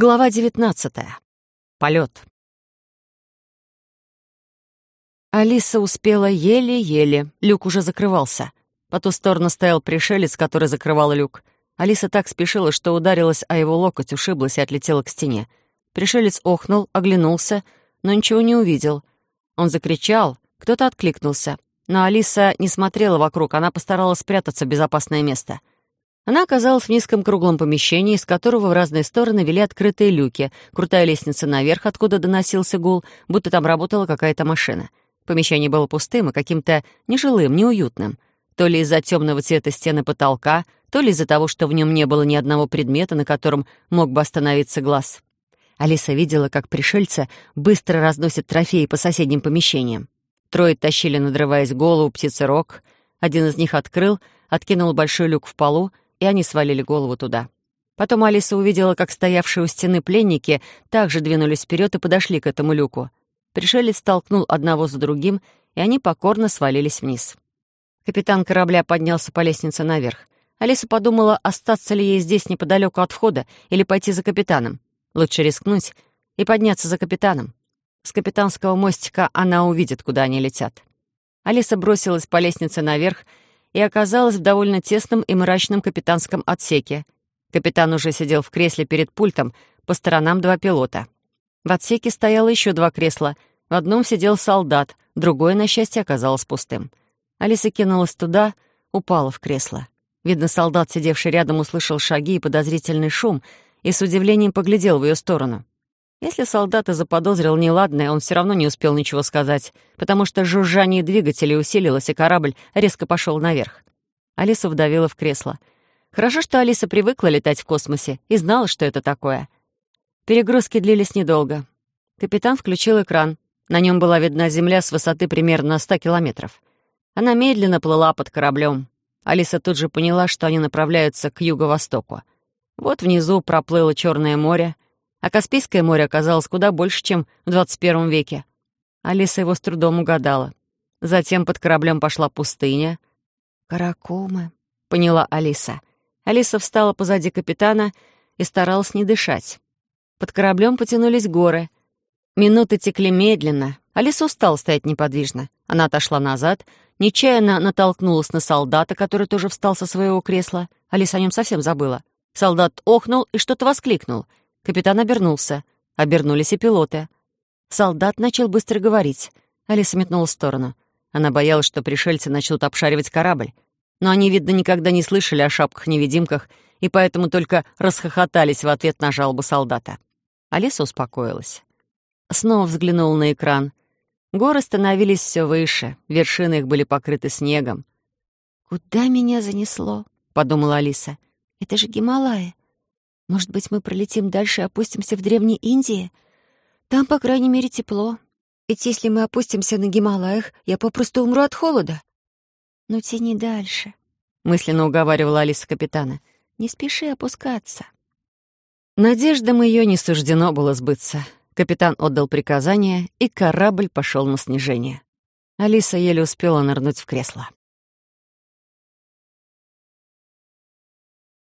Глава 19. Полет. Алиса успела еле-еле. Люк уже закрывался. По ту сторону стоял пришелец, который закрывал люк. Алиса так спешила, что ударилась о его локоть, ушиблась и отлетела к стене. Пришелец охнул, оглянулся, но ничего не увидел. Он закричал, кто-то откликнулся. Но Алиса не смотрела вокруг, она постаралась спрятаться в безопасное место — она оказалась в низком круглом помещении, из которого в разные стороны вели открытые люки, крутая лестница наверх, откуда доносился гул, будто там работала какая-то машина. Помещение было пустым и каким-то нежилым, неуютным. То ли из-за темного цвета стены потолка, то ли из-за того, что в нем не было ни одного предмета, на котором мог бы остановиться глаз. Алиса видела, как пришельцы быстро разносят трофеи по соседним помещениям. Трое тащили, надрываясь голову, птицы рог. Один из них открыл, откинул большой люк в полу и они свалили голову туда. Потом Алиса увидела, как стоявшие у стены пленники также двинулись вперед и подошли к этому люку. Пришелец толкнул одного за другим, и они покорно свалились вниз. Капитан корабля поднялся по лестнице наверх. Алиса подумала, остаться ли ей здесь неподалеку от входа или пойти за капитаном. Лучше рискнуть и подняться за капитаном. С капитанского мостика она увидит, куда они летят. Алиса бросилась по лестнице наверх и оказалась в довольно тесном и мрачном капитанском отсеке. Капитан уже сидел в кресле перед пультом, по сторонам два пилота. В отсеке стояло еще два кресла. В одном сидел солдат, другое, на счастье, оказалось пустым. Алиса кинулась туда, упала в кресло. Видно, солдат, сидевший рядом, услышал шаги и подозрительный шум и с удивлением поглядел в ее сторону. Если солдат и заподозрил неладное, он все равно не успел ничего сказать, потому что жужжание двигателей усилилось, и корабль резко пошел наверх. Алиса вдавила в кресло. Хорошо, что Алиса привыкла летать в космосе и знала, что это такое. Перегрузки длились недолго. Капитан включил экран. На нем была видна земля с высоты примерно 100 километров. Она медленно плыла под кораблем. Алиса тут же поняла, что они направляются к юго-востоку. Вот внизу проплыло Черное море — а Каспийское море оказалось куда больше, чем в 21 веке. Алиса его с трудом угадала. Затем под кораблем пошла пустыня. «Каракумы», — поняла Алиса. Алиса встала позади капитана и старалась не дышать. Под кораблем потянулись горы. Минуты текли медленно. Алиса устала стоять неподвижно. Она отошла назад, нечаянно натолкнулась на солдата, который тоже встал со своего кресла. Алиса о нем совсем забыла. Солдат охнул и что-то воскликнул — Капитан обернулся. Обернулись и пилоты. Солдат начал быстро говорить. Алиса метнула в сторону. Она боялась, что пришельцы начнут обшаривать корабль. Но они, видно, никогда не слышали о шапках-невидимках и поэтому только расхохотались в ответ на жалобу солдата. Алиса успокоилась. Снова взглянула на экран. Горы становились все выше, вершины их были покрыты снегом. «Куда меня занесло?» — подумала Алиса. «Это же Гималаи. Может быть, мы пролетим дальше и опустимся в Древней Индии? Там, по крайней мере, тепло. Ведь если мы опустимся на Гималаях, я попросту умру от холода. Но тяни дальше, — мысленно уговаривала Алиса капитана. Не спеши опускаться. Надеждам ее не суждено было сбыться. Капитан отдал приказание, и корабль пошел на снижение. Алиса еле успела нырнуть в кресло.